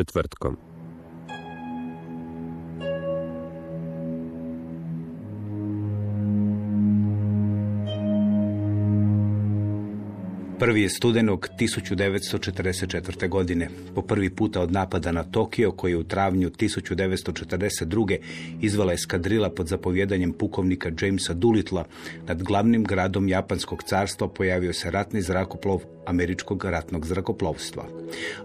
Četvrtkom. Prvi je studenog 1944. godine. Po prvi puta od napada na Tokio, koji je u travnju 1942. izvala eskadrila pod zapovjedanjem pukovnika Jamesa Dulitla, nad glavnim gradom Japanskog carstva pojavio se ratni zrakoplov američkog ratnog zrakoplovstva.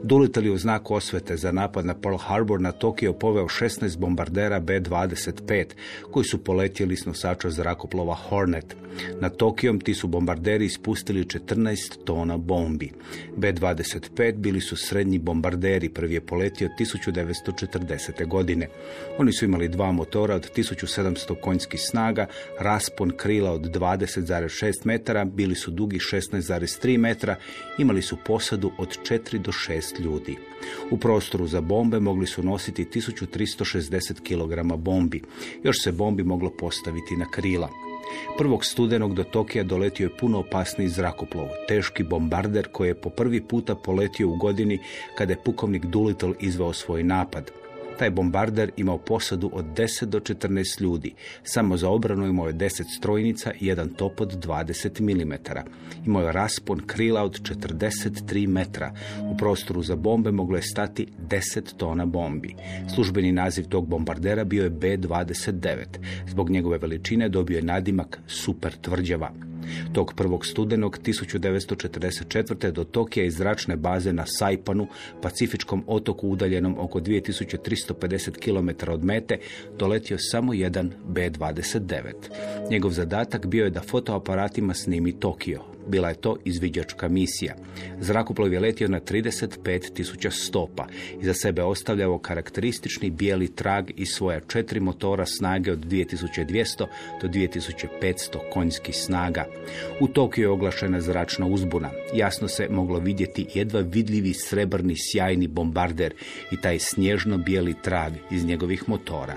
Doolittle je u znaku osvete za napad na Pearl Harbor na Tokio poveo 16 bombardera B-25 koji su poletjeli s nosača zrakoplova Hornet. Na Tokijom ti su bombarderi ispustili 14 tona bombi. B-25 bili su srednji bombarderi, prvi je poletio 1940. godine. Oni su imali dva motora od 1700 konjskih snaga, raspon krila od 20,6 metara, bili su dugi 16,3 metra imali su posadu od 4 do 6 ljudi. U prostoru za bombe mogli su nositi 1360 kg bombi. Još se bombi moglo postaviti na krila. Prvog studenog do Tokija doletio je puno opasniji zrakoplov, teški bombarder koji je po prvi puta poletio u godini kada je pukovnik Doolittle izveo svoj napad. Taj bombarder imao posadu od 10 do 14 ljudi. Samo za obranu imao je 10 strojnica i jedan top od 20 mm. Imao je raspon krila od 43 metra. U prostoru za bombe moglo je stati 10 tona bombi. Službeni naziv tog bombardera bio je B-29. Zbog njegove veličine dobio je nadimak super tvrđava. Tog prvog studenog 1944. do Tokija iz zračne baze na Saipanu, pacifičkom otoku udaljenom oko 2350 km od mete, doletio samo jedan B-29. Njegov zadatak bio je da fotoaparatima snimi Tokio, bila je to izviđačka misija. Zrakoplov je letio na 35.000 stopa i za sebe ostavljao karakteristični bijeli trag iz svoja četiri motora snage od 2200 do 2500 konjskih snaga. U Tokiju je oglašena zračna uzbuna. Jasno se moglo vidjeti jedva vidljivi srebrni sjajni bombarder i taj snježno bijeli trag iz njegovih motora.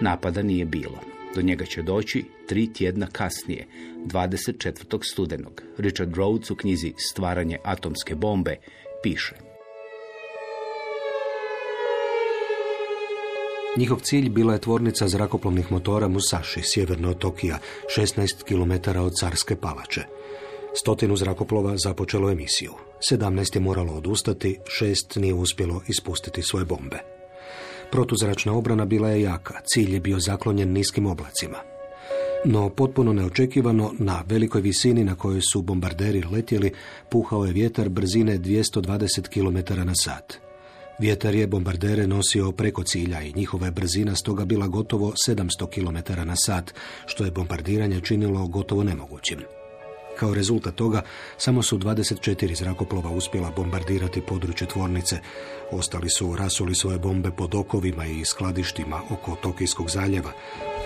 Napada nije bilo. Do njega će doći tri tjedna kasnije, 24. studenog. Richard Rhodes u knjizi Stvaranje atomske bombe piše. Njihov cilj bila je tvornica zrakoplovnih motora Musashi, sjeverno od Tokija, 16 km od Carske palače. Stotinu zrakoplova započelo emisiju. 17 je moralo odustati, šest nije uspjelo ispustiti svoje bombe. Protuzračna obrana bila je jaka, cilj je bio zaklonjen niskim oblacima. No potpuno neočekivano, na velikoj visini na kojoj su bombarderi letjeli, puhao je vjetar brzine 220 km na sat. Vjetar je bombardere nosio preko cilja i njihova je brzina stoga bila gotovo 700 km na sat, što je bombardiranje činilo gotovo nemogućim. Kao rezultat toga, samo su 24 zrakoplova uspjela bombardirati područje tvornice. Ostali su rasuli svoje bombe pod okovima i skladištima oko Tokijskog zaljeva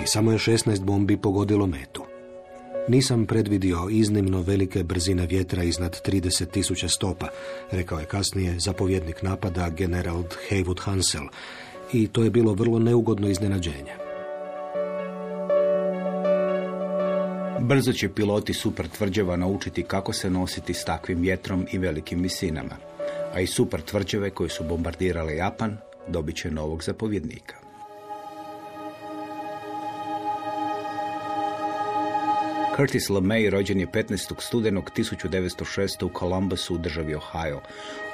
i samo je 16 bombi pogodilo metu. Nisam predvidio iznimno velike brzine vjetra iznad 30.000 stopa, rekao je kasnije zapovjednik napada general Haywood Hansel, i to je bilo vrlo neugodno iznenađenje. Brzo će piloti super tvrđava naučiti kako se nositi s takvim vjetrom i velikim visinama. A i super tvrđave koje su bombardirale Japan dobit će novog zapovjednika. Curtis LeMay rođen je 15. studenog 1906. u Columbusu u državi Ohio.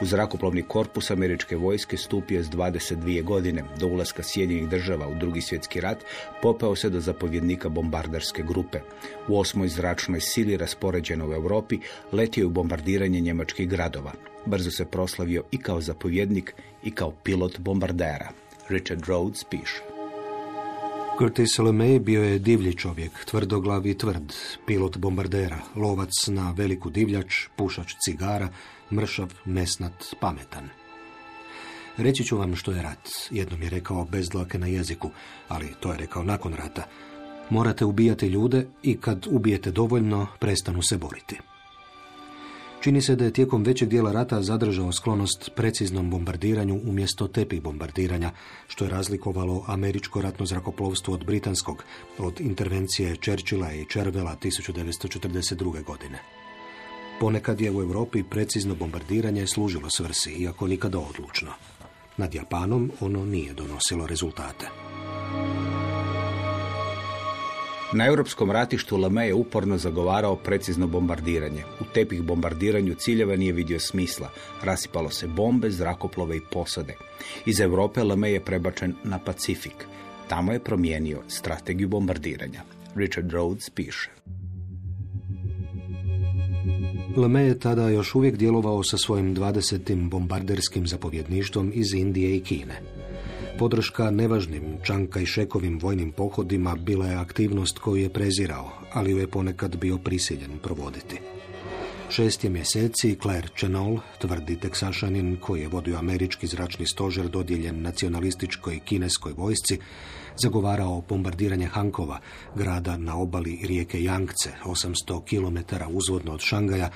U zrakoplovni korpus američke vojske stupio s 22 godine. Do ulaska Sjedinjenih država u drugi svjetski rat popeo se do zapovjednika bombardarske grupe. U osmoj zračnoj sili raspoređeno u Europi letio je u bombardiranje njemačkih gradova. Brzo se proslavio i kao zapovjednik i kao pilot bombardera. Richard Rhodes piše. Curtis LeMay bio je divlji čovjek, tvrdoglav i tvrd, pilot bombardera, lovac na veliku divljač, pušač cigara, mršav, nesnat, pametan. Reći ću vam što je rat, jednom je rekao bez dlake na jeziku, ali to je rekao nakon rata. Morate ubijati ljude i kad ubijete dovoljno, prestanu se boriti. Čini se da je tijekom većeg dijela rata zadržao sklonost preciznom bombardiranju umjesto tepi bombardiranja, što je razlikovalo američko ratno zrakoplovstvo od britanskog, od intervencije Churchilla i Červela 1942. godine. Ponekad je u Europi precizno bombardiranje služilo svrsi, iako nikada odlučno. Nad Japanom ono nije donosilo rezultate. Na europskom ratištu Lame je uporno zagovarao precizno bombardiranje. U tepih bombardiranju ciljeva nije vidio smisla. Rasipalo se bombe, zrakoplove i posade. Iz Europe Lame je prebačen na Pacifik. Tamo je promijenio strategiju bombardiranja. Richard Rhodes piše. Lame je tada još uvijek djelovao sa svojim 20. bombarderskim zapovjedništvom iz Indije i Kine. Podrška nevažnim Čanka i Šekovim vojnim pohodima bila je aktivnost koju je prezirao, ali ju je ponekad bio prisiljen provoditi. Šest je mjeseci Claire Chenol, tvrdi teksašanin koji je vodio američki zračni stožer dodijeljen nacionalističkoj kineskoj vojsci, zagovarao bombardiranje Hankova, grada na obali rijeke Yangtze, 800 km uzvodno od Šangaja,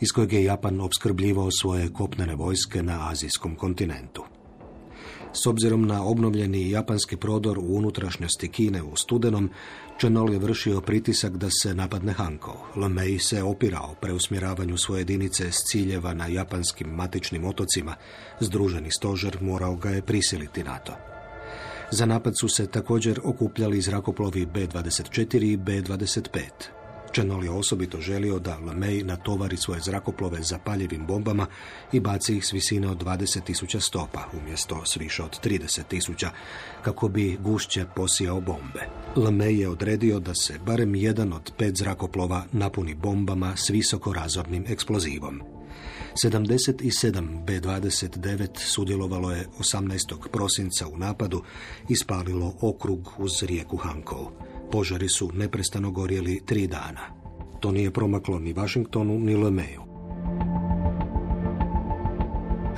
iz kojeg je Japan opskrbljivao svoje kopnene vojske na azijskom kontinentu. S obzirom na obnovljeni japanski prodor u unutrašnjosti Kine u studenom, Čenol je vršio pritisak da se napadne Hanko. Lomei se opirao preusmjeravanju svoje jedinice s ciljeva na japanskim matičnim otocima. Združeni stožer morao ga je prisiliti na to. Za napad su se također okupljali zrakoplovi B-24 i B-25. Čenol je osobito želio da LeMay natovari svoje zrakoplove zapaljivim bombama i baci ih s visine od 20.000 stopa, umjesto s više od 30.000, kako bi gušće posijao bombe. LeMay je odredio da se barem jedan od pet zrakoplova napuni bombama s visokorazornim eksplozivom. 77 B-29 sudjelovalo je 18. prosinca u napadu i spalilo okrug uz rijeku Hankov. Požari su neprestano gorjeli tri dana. To nije promaklo ni Washingtonu ni Lemeju.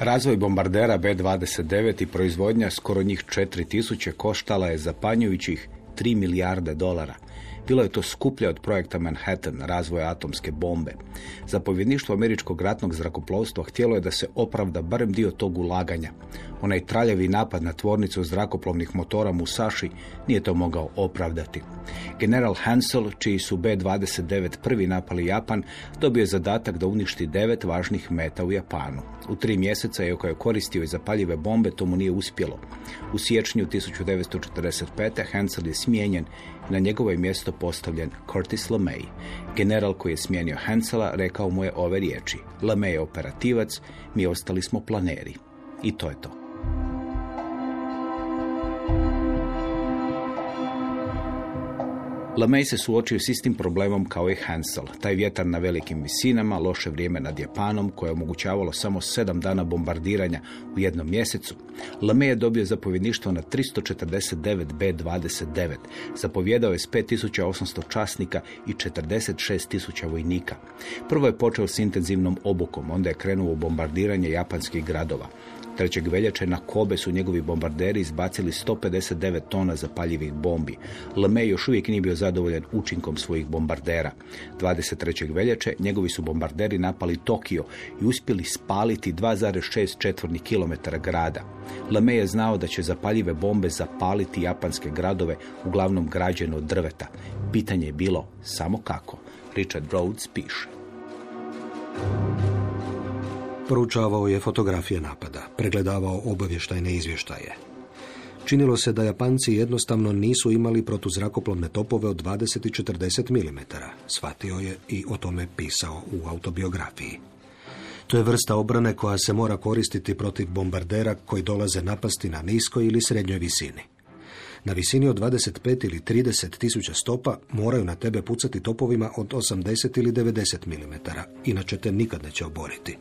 Razvoj bombardera B-29 i proizvodnja skoro njih 4000 koštala je zapanjujućih 3 milijarde dolara. Bilo je to skuplje od projekta Manhattan, razvoja atomske bombe. Zapovjedništvo američkog ratnog zrakoplovstva htjelo je da se opravda barem dio tog ulaganja. Onaj traljavi napad na tvornicu zrakoplovnih motora Musashi nije to mogao opravdati. General Hansel, čiji su B-29 prvi napali Japan, dobio je zadatak da uništi devet važnih meta u Japanu. U tri mjeseca, iako je koristio i zapaljive bombe, to mu nije uspjelo. U siječnju 1945. Hansel je smijenjen na njegovo je mjesto postavljen Curtis LeMay. General koji je smijenio Hansela rekao mu je ove riječi. LeMay je operativac, mi ostali smo planeri. I to je to. LeMay se suočio s istim problemom kao i Hansel. Taj vjetar na velikim visinama, loše vrijeme nad Japanom, koje je omogućavalo samo sedam dana bombardiranja u jednom mjesecu. LeMay je dobio zapovjedništvo na 349 B-29. Zapovjedao je s 5800 časnika i 46.000 vojnika. Prvo je počeo s intenzivnom obukom, onda je krenuo u bombardiranje japanskih gradova. 3. veljače na Kobe su njegovi bombarderi izbacili 159 tona zapaljivih bombi. LeMay još uvijek nije bio zadovoljan učinkom svojih bombardera. 23. veljače njegovi su bombarderi napali Tokio i uspjeli spaliti 2,6 četvornih kilometara grada. LeMay je znao da će zapaljive bombe zapaliti japanske gradove, uglavnom građene od drveta. Pitanje je bilo samo kako. Richard Rhodes piše. Proučavao je fotografije napada, pregledavao obavještajne izvještaje. Činilo se da Japanci jednostavno nisu imali protuzrakoplovne topove od 20 i 40 mm. Shvatio je i o tome pisao u autobiografiji. To je vrsta obrane koja se mora koristiti protiv bombardera koji dolaze napasti na niskoj ili srednjoj visini. Na visini od 25 ili 30 tisuća stopa moraju na tebe pucati topovima od 80 ili 90 mm, inače te nikad neće oboriti.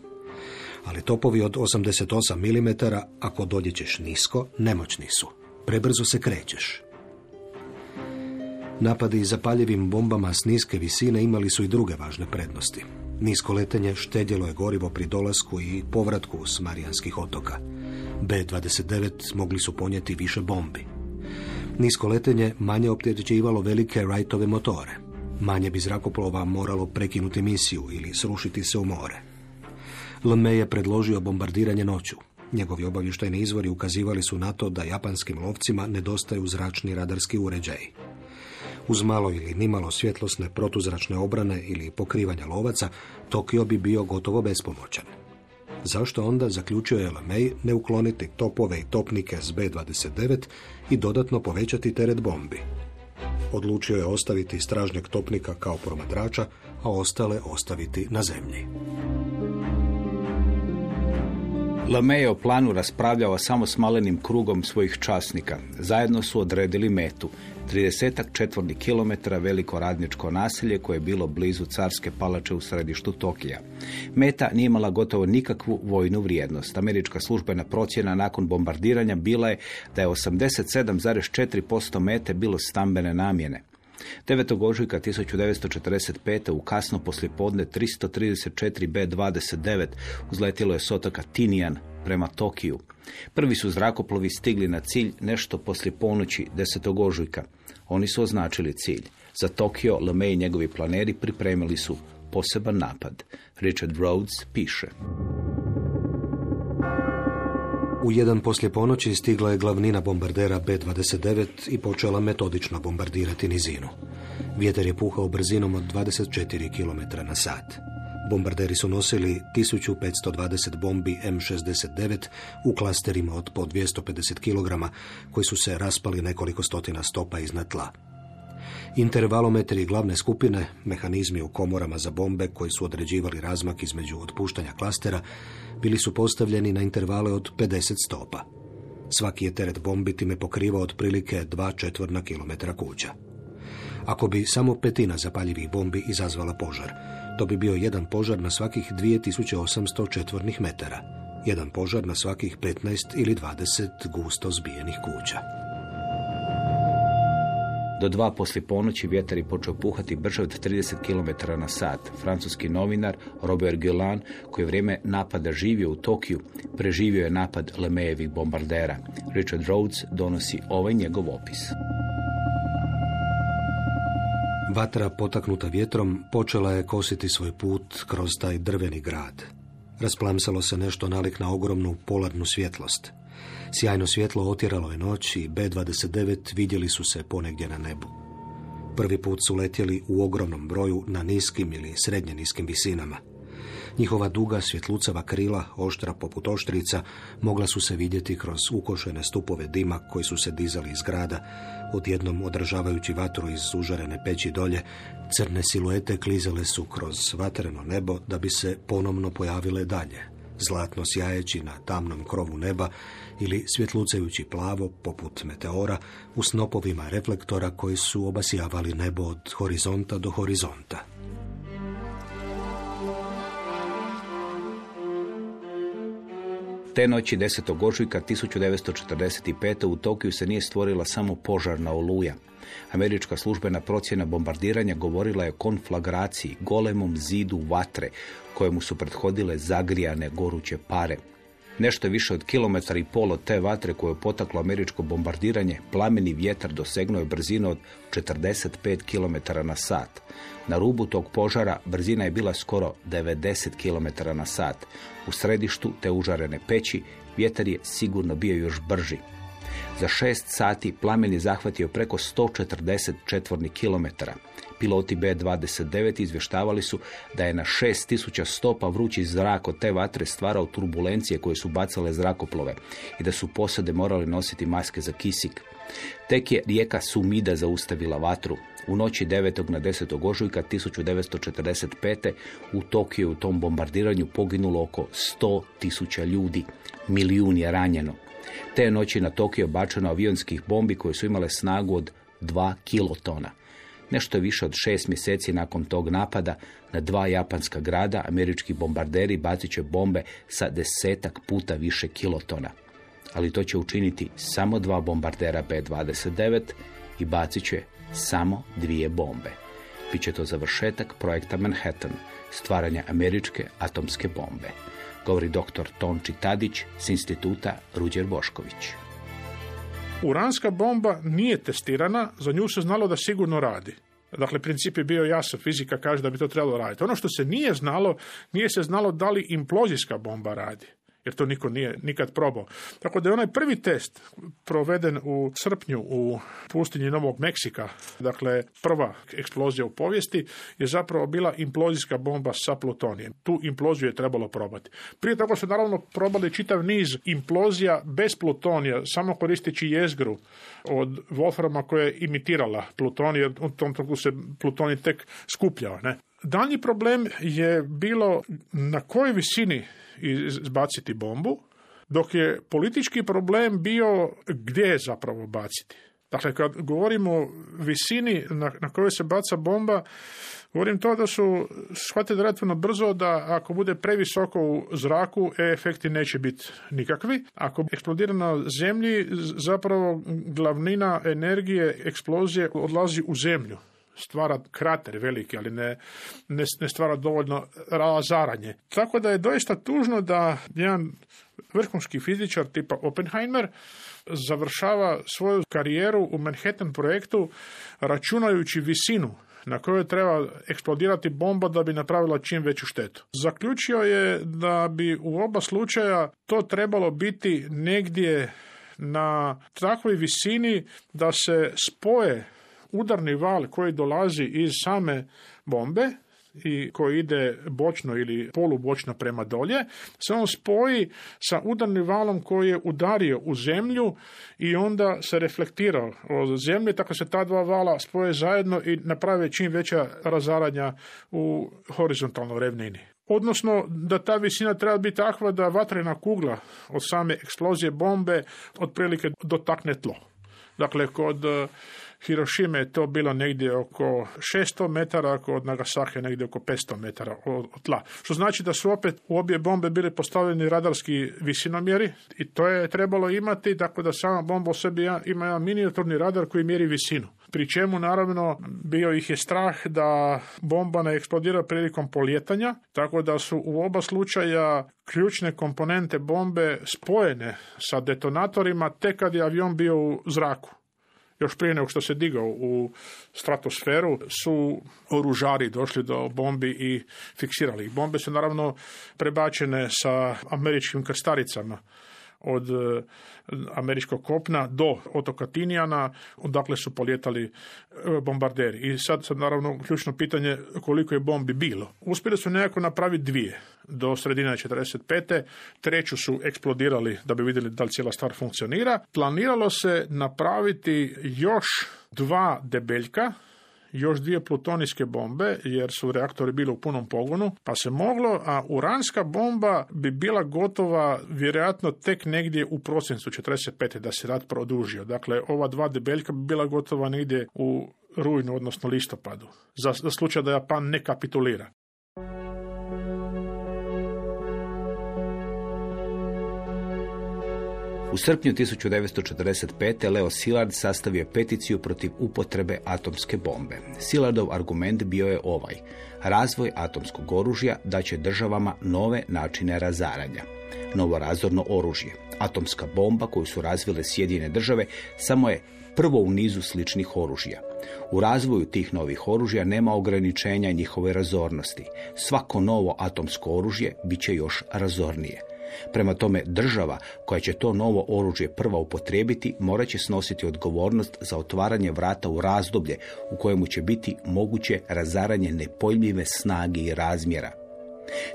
Ali topovi od 88 mm, ako doljećeš nisko, nemoćni su. Prebrzo se krećeš. Napadi zapaljivim bombama s niske visine imali su i druge važne prednosti. Nisko letenje štedjelo je gorivo pri dolasku i povratku s Marijanskih otoka. B-29 mogli su ponijeti više bombi. Nisko letenje manje opterećivalo velike Wrightove motore. Manje bi zrakoplova moralo prekinuti misiju ili srušiti se u more. LME je predložio bombardiranje noću. Njegovi obavještajni izvori ukazivali su na to da japanskim lovcima nedostaju zračni radarski uređaji. Uz malo ili nimalo svjetlosne protuzračne obrane ili pokrivanja lovaca, Tokio bi bio gotovo bespomoćan. Zašto onda, zaključio je LeMay, ne ukloniti topove i topnike s B-29 i dodatno povećati teret bombi? Odlučio je ostaviti stražnjeg topnika kao promatrača, a ostale ostaviti na zemlji. LeMay je o planu raspravljao samo s malenim krugom svojih časnika. Zajedno su odredili metu. 30 četvornih kilometara veliko radničko naselje koje je bilo blizu carske palače u središtu Tokija. Meta nije imala gotovo nikakvu vojnu vrijednost. Američka službena procjena nakon bombardiranja bila je da je 87,4% mete bilo stambene namjene. 9. ožujka 1945. u kasno poslijepodne 334 B-29 uzletilo je s otoka Tinian prema Tokiju. Prvi su zrakoplovi stigli na cilj nešto poslije ponoći 10. ožujka. Oni su označili cilj. Za Tokio, LeMay i njegovi planeri pripremili su poseban napad. Richard Rhodes piše. U jedan poslje ponoći stigla je glavnina bombardera B-29 i počela metodično bombardirati nizinu. Vjetar je puhao brzinom od 24 km na sat. Bombarderi su nosili 1520 bombi M69 u klasterima od po 250 kg koji su se raspali nekoliko stotina stopa iznad tla. Intervalometri glavne skupine, mehanizmi u komorama za bombe koji su određivali razmak između otpuštanja klastera, bili su postavljeni na intervale od 50 stopa. Svaki je teret bombi time pokrivao otprilike 2 četvrna kilometra kuća. Ako bi samo petina zapaljivih bombi izazvala požar, to bi bio jedan požar na svakih 2800 četvornih metara, jedan požar na svakih 15 ili 20 gusto zbijenih kuća. Do dva poslije ponoći vjetar je počeo puhati brže od 30 km na sat. Francuski novinar Robert Guelan, koji je vrijeme napada živio u Tokiju, preživio je napad Lemejevih bombardera. Richard Rhodes donosi ovaj njegov opis. Vatra potaknuta vjetrom počela je kositi svoj put kroz taj drveni grad. Rasplamsalo se nešto nalik na ogromnu polarnu svjetlost. Sjajno svjetlo otjeralo je noć i B-29 vidjeli su se ponegdje na nebu. Prvi put su letjeli u ogromnom broju na niskim ili srednje niskim visinama. Njihova duga svjetlucava krila, oštra poput oštrica, mogla su se vidjeti kroz ukošene stupove dima koji su se dizali iz grada, odjednom održavajući vatru iz užarene peći dolje, crne siluete klizale su kroz vatreno nebo da bi se ponovno pojavile dalje, zlatno sjajeći na tamnom krovu neba ili svjetlucajući plavo poput meteora u snopovima reflektora koji su obasjavali nebo od horizonta do horizonta. Te noći 10. ožujka 1945. u Tokiju se nije stvorila samo požarna oluja. Američka službena procjena bombardiranja govorila je o konflagraciji, golemom zidu vatre, kojemu su prethodile zagrijane goruće pare. Nešto više od kilometra i pol od te vatre koje je potaklo američko bombardiranje, plameni vjetar dosegnuo je brzinu od 45 km na sat. Na rubu tog požara brzina je bila skoro 90 km na sat. U središtu te užarene peći vjetar je sigurno bio još brži. Za šest sati plamen je zahvatio preko 140 četvornih kilometara. Piloti B-29 izvještavali su da je na 6000 stopa vrući zrak od te vatre stvarao turbulencije koje su bacale zrakoplove i da su posade morali nositi maske za kisik. Tek je rijeka Sumida zaustavila vatru. U noći 9. na 10. ožujka 1945. u Tokiju u tom bombardiranju poginulo oko 100 tisuća ljudi. Milijun je ranjeno. Te noći na Tokio bačeno avionskih bombi koje su imale snagu od 2 kilotona. Nešto više od šest mjeseci nakon tog napada na dva japanska grada američki bombarderi bacit će bombe sa desetak puta više kilotona. Ali to će učiniti samo dva bombardera B-29 i bacit će samo dvije bombe. Biće to završetak projekta Manhattan, stvaranja američke atomske bombe. Govori dr. Tonči Tadić s instituta Ruđer Bošković. Uranska bomba nije testirana, za nju se znalo da sigurno radi. Dakle, princip je bio jasan, fizika kaže da bi to trebalo raditi. Ono što se nije znalo, nije se znalo da li implozijska bomba radi jer to niko nije nikad probao. Tako da je onaj prvi test proveden u srpnju u pustinji Novog Meksika, dakle prva eksplozija u povijesti, je zapravo bila implozijska bomba sa plutonijem. Tu imploziju je trebalo probati. Prije toga su naravno probali čitav niz implozija bez plutonija, samo koristeći jezgru od Wolframa koja je imitirala plutonij, jer u tom trenutku se plutonij tek skupljao. Ne? Dalji problem je bilo na kojoj visini izbaciti bombu, dok je politički problem bio gdje je zapravo baciti. Dakle, kad govorimo o visini na, na kojoj se baca bomba, govorim to da su shvatili relativno brzo da ako bude previsoko u zraku, e, efekti neće biti nikakvi. Ako eksplodira na zemlji, zapravo glavnina energije eksplozije odlazi u zemlju stvara krater veliki, ali ne, ne, ne stvara dovoljno razaranje. Tako da je doista tužno da jedan vrhunski fizičar tipa Oppenheimer završava svoju karijeru u Manhattan projektu računajući visinu na kojoj treba eksplodirati bomba da bi napravila čim veću štetu. Zaključio je da bi u oba slučaja to trebalo biti negdje na takvoj visini da se spoje udarni val koji dolazi iz same bombe i koji ide bočno ili polubočno prema dolje, se on spoji sa udarnim valom koji je udario u zemlju i onda se reflektirao od zemlje, tako se ta dva vala spoje zajedno i naprave čim veća razaranja u horizontalnoj revnini. Odnosno da ta visina treba biti takva da vatrena kugla od same eksplozije bombe otprilike dotakne tlo. Dakle, kod Hirošime je to bilo negdje oko 600 metara, kod Nagasaki negdje oko 500 metara od tla. Što znači da su opet u obje bombe bili postavljeni radarski visinomjeri i to je trebalo imati, tako da sama bomba u sebi ima jedan minijaturni radar koji mjeri visinu. Pri čemu naravno bio ih je strah da bomba ne eksplodira prilikom polijetanja, tako da su u oba slučaja ključne komponente bombe spojene sa detonatorima tek kad je avion bio u zraku još prije nego što se digao u stratosferu, su oružari došli do bombi i fiksirali. Bombe su naravno prebačene sa američkim krstaricama od e, američkog kopna do otoka Tinijana, odakle su poljetali e, bombarderi. I sad, sad naravno ključno pitanje koliko je bombi bilo. Uspjeli su nekako napraviti dvije do sredine 45. Treću su eksplodirali da bi vidjeli da li cijela stvar funkcionira. Planiralo se napraviti još dva debeljka još dvije plutonijske bombe, jer su reaktori bili u punom pogonu, pa se moglo, a uranska bomba bi bila gotova vjerojatno tek negdje u prosincu 45. da se rat produžio. Dakle, ova dva debeljka bi bila gotova negdje u rujnu, odnosno listopadu, za, za slučaj da Japan ne kapitulira. U srpnju 1945. Leo Szilard sastavio peticiju protiv upotrebe atomske bombe. Silardov argument bio je ovaj. Razvoj atomskog oružja daće državama nove načine razaranja. Novorazorno oružje. Atomska bomba koju su razvile Sjedine države samo je prvo u nizu sličnih oružja. U razvoju tih novih oružja nema ograničenja njihove razornosti. Svako novo atomsko oružje bit će još razornije. Prema tome, država koja će to novo oružje prva upotrijebiti morat će snositi odgovornost za otvaranje vrata u razdoblje u kojemu će biti moguće razaranje nepojmljive snage i razmjera.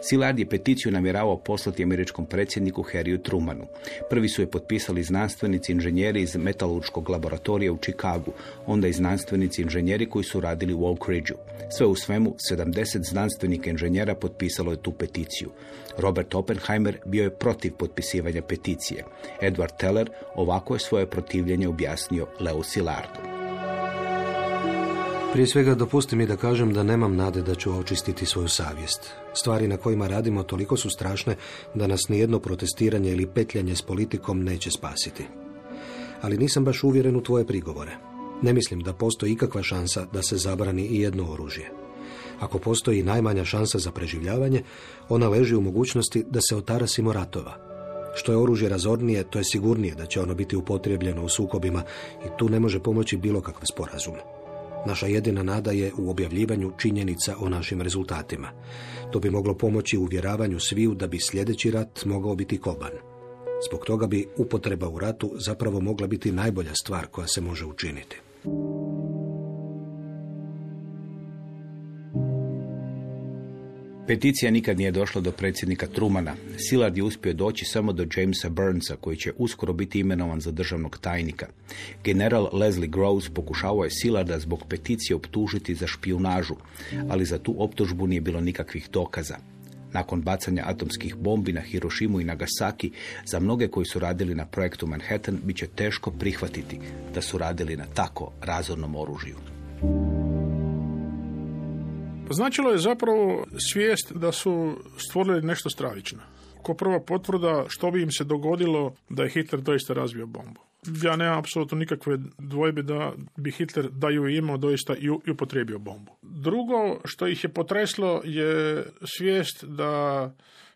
Szilard je peticiju namjeravao poslati američkom predsjedniku Harryu Trumanu. Prvi su je potpisali znanstvenici inženjeri iz metalurškog laboratorija u Chicagu, onda i znanstvenici inženjeri koji su radili u Oak Ridgeu. Sve u svemu, 70 znanstvenika inženjera potpisalo je tu peticiju. Robert Oppenheimer bio je protiv potpisivanja peticije. Edward Teller ovako je svoje protivljenje objasnio Leo Silardu. Prije svega dopusti mi da kažem da nemam nade da ću očistiti svoju savjest. Stvari na kojima radimo toliko su strašne da nas nijedno protestiranje ili petljanje s politikom neće spasiti. Ali nisam baš uvjeren u tvoje prigovore. Ne mislim da postoji ikakva šansa da se zabrani i jedno oružje. Ako postoji najmanja šansa za preživljavanje, ona leži u mogućnosti da se otarasimo ratova. Što je oružje razornije, to je sigurnije da će ono biti upotrijebljeno u sukobima i tu ne može pomoći bilo kakav sporazum. Naša jedina nada je u objavljivanju činjenica o našim rezultatima. To bi moglo pomoći u uvjeravanju sviju da bi sljedeći rat mogao biti koban. Zbog toga bi upotreba u ratu zapravo mogla biti najbolja stvar koja se može učiniti. Peticija nikad nije došla do predsjednika Trumana. Silard je uspio doći samo do Jamesa Burnsa, koji će uskoro biti imenovan za državnog tajnika. General Leslie Groves pokušavao je Silarda zbog peticije optužiti za špijunažu, ali za tu optužbu nije bilo nikakvih dokaza. Nakon bacanja atomskih bombi na Hirošimu i Nagasaki, za mnoge koji su radili na projektu Manhattan, bit će teško prihvatiti da su radili na tako razornom oružju. Značilo je zapravo svijest da su stvorili nešto stravično. Ko prva potvrda što bi im se dogodilo da je Hitler doista razvio bombu. Ja nemam apsolutno nikakve dvojbe da bi Hitler da ju imao doista i upotrijebio bombu. Drugo što ih je potreslo je svijest da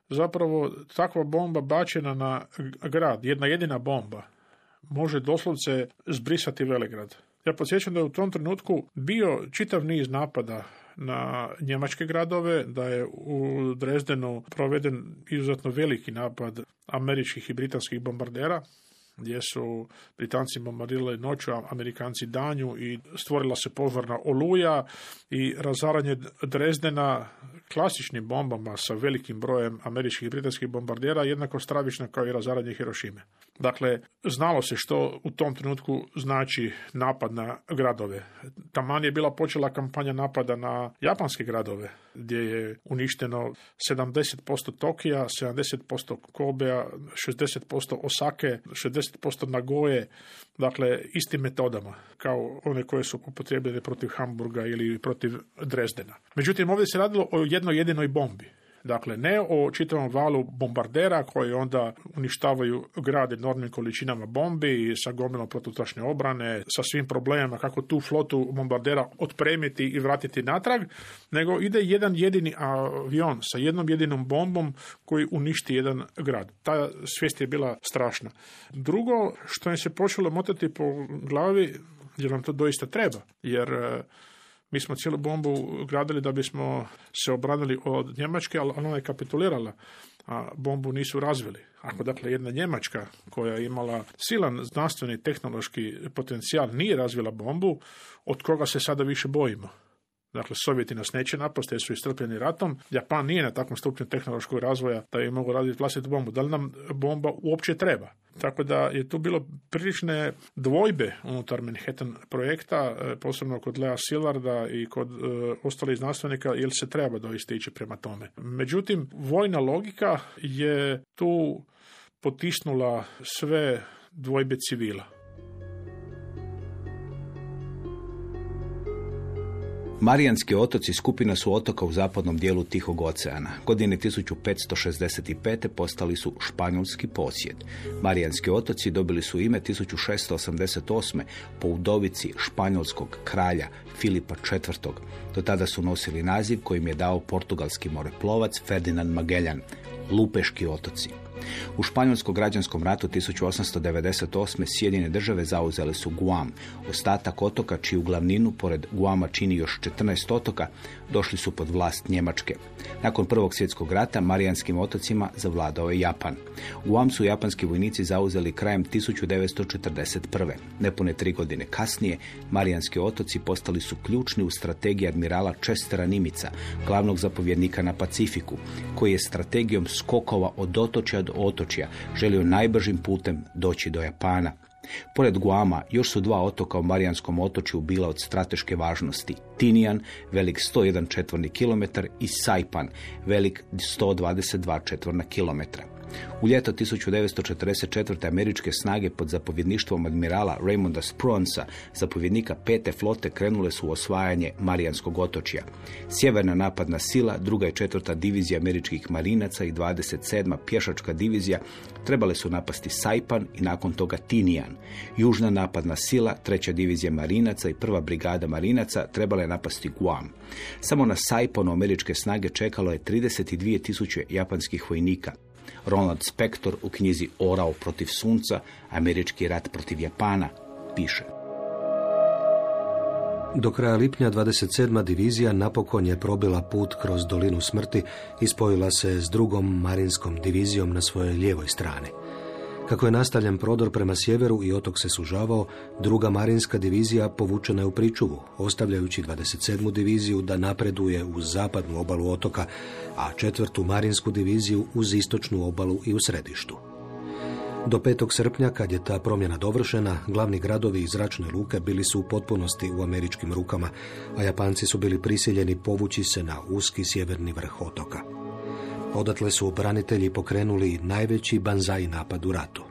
zapravo takva bomba bačena na grad, jedna jedina bomba, može doslovce zbrisati Velegrad. Ja podsjećam da je u tom trenutku bio čitav niz napada na njemačke gradove, da je u Drezdenu proveden izuzetno veliki napad američkih i britanskih bombardera, gdje su Britanci bombardirali noću, a Amerikanci danju i stvorila se požarna oluja i razaranje Drezdena klasičnim bombama sa velikim brojem američkih i britanskih bombardera jednako stravično kao i razaranje Hirošime. Dakle, znalo se što u tom trenutku znači napad na gradove. Taman je bila počela kampanja napada na japanske gradove, gdje je uništeno 70% Tokija, 70% Kobea, 60% Osake, 60% Nagoje, dakle istim metodama kao one koje su upotrijebljene protiv Hamburga ili protiv Drezdena. Međutim, ovdje se radilo o jednoj jedinoj bombi. Dakle, ne o čitavom valu bombardera koji onda uništavaju grad enormnim količinama bombi i sa gomilom protutrašnje obrane, sa svim problemima kako tu flotu bombardera otpremiti i vratiti natrag, nego ide jedan jedini avion sa jednom jedinom bombom koji uništi jedan grad. Ta svijest je bila strašna. Drugo, što im se počelo motati po glavi, jer nam to doista treba, jer mi smo cijelu bombu gradili da bismo se obranili od Njemačke, ali ona je kapitulirala, a bombu nisu razvili. Ako dakle jedna Njemačka koja je imala silan znanstveni tehnološki potencijal nije razvila bombu, od koga se sada više bojimo? Dakle, Sovjeti nas neće napasti jer su istrpljeni ratom. Japan nije na takvom stupnju tehnološkog razvoja da je mogu raditi vlastitu bombu. Da li nam bomba uopće treba? Tako da je tu bilo prilične dvojbe unutar Manhattan projekta, e, posebno kod Lea Sillarda i kod e, ostalih znanstvenika, jel se treba doista ići prema tome. Međutim, vojna logika je tu potisnula sve dvojbe civila. Marijanski otoci skupina su otoka u zapadnom dijelu Tihog oceana. Godine 1565. postali su španjolski posjed. Marijanski otoci dobili su ime 1688. po udovici španjolskog kralja Filipa IV. Do tada su nosili naziv kojim je dao portugalski moreplovac Ferdinand Magellan, Lupeški otoci. U španjolskom građanskom ratu 1898. Sjedine države zauzele su Guam, ostatak otoka čiju glavninu pored Guama čini još 14 otoka, došli su pod vlast Njemačke. Nakon Prvog svjetskog rata Marijanskim otocima zavladao je Japan. Guam su japanski vojnici zauzeli krajem 1941. Nepune tri godine kasnije Marijanski otoci postali su ključni u strategiji admirala Čestera Nimica, glavnog zapovjednika na Pacifiku, koji je strategijom skokova od otočja do otočja želio najbržim putem doći do Japana. Pored Guama još su dva otoka u Marijanskom otočju bila od strateške važnosti. Tinian, velik 101 četvorni kilometar i Saipan, velik 122 četvorna kilometra. U ljeto 1944. američke snage pod zapovjedništvom admirala Raymonda Spruansa, zapovjednika pete flote, krenule su u osvajanje Marijanskog otočja. Sjeverna napadna sila, druga i četvrta divizija američkih marinaca i 27. pješačka divizija trebale su napasti Saipan i nakon toga Tinian. Južna napadna sila, treća divizija marinaca i prva brigada marinaca trebale je napasti Guam. Samo na Saipanu američke snage čekalo je 32.000 japanskih vojnika. Ronald Spector u knjizi Orao protiv sunca, američki rat protiv Japana, piše. Do kraja lipnja 27. divizija napokon je probila put kroz dolinu smrti i spojila se s drugom marinskom divizijom na svojoj lijevoj strani. Kako je nastavljen prodor prema sjeveru i otok se sužavao, druga marinska divizija povučena je u pričuvu, ostavljajući 27. diviziju da napreduje uz zapadnu obalu otoka, a četvrtu marinsku diviziju uz istočnu obalu i u središtu. Do 5. srpnja, kad je ta promjena dovršena, glavni gradovi i zračne luke bili su u potpunosti u američkim rukama, a Japanci su bili prisiljeni povući se na uski sjeverni vrh otoka. Odatle su branitelji pokrenuli najveći banzai napad u ratu.